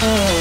oh.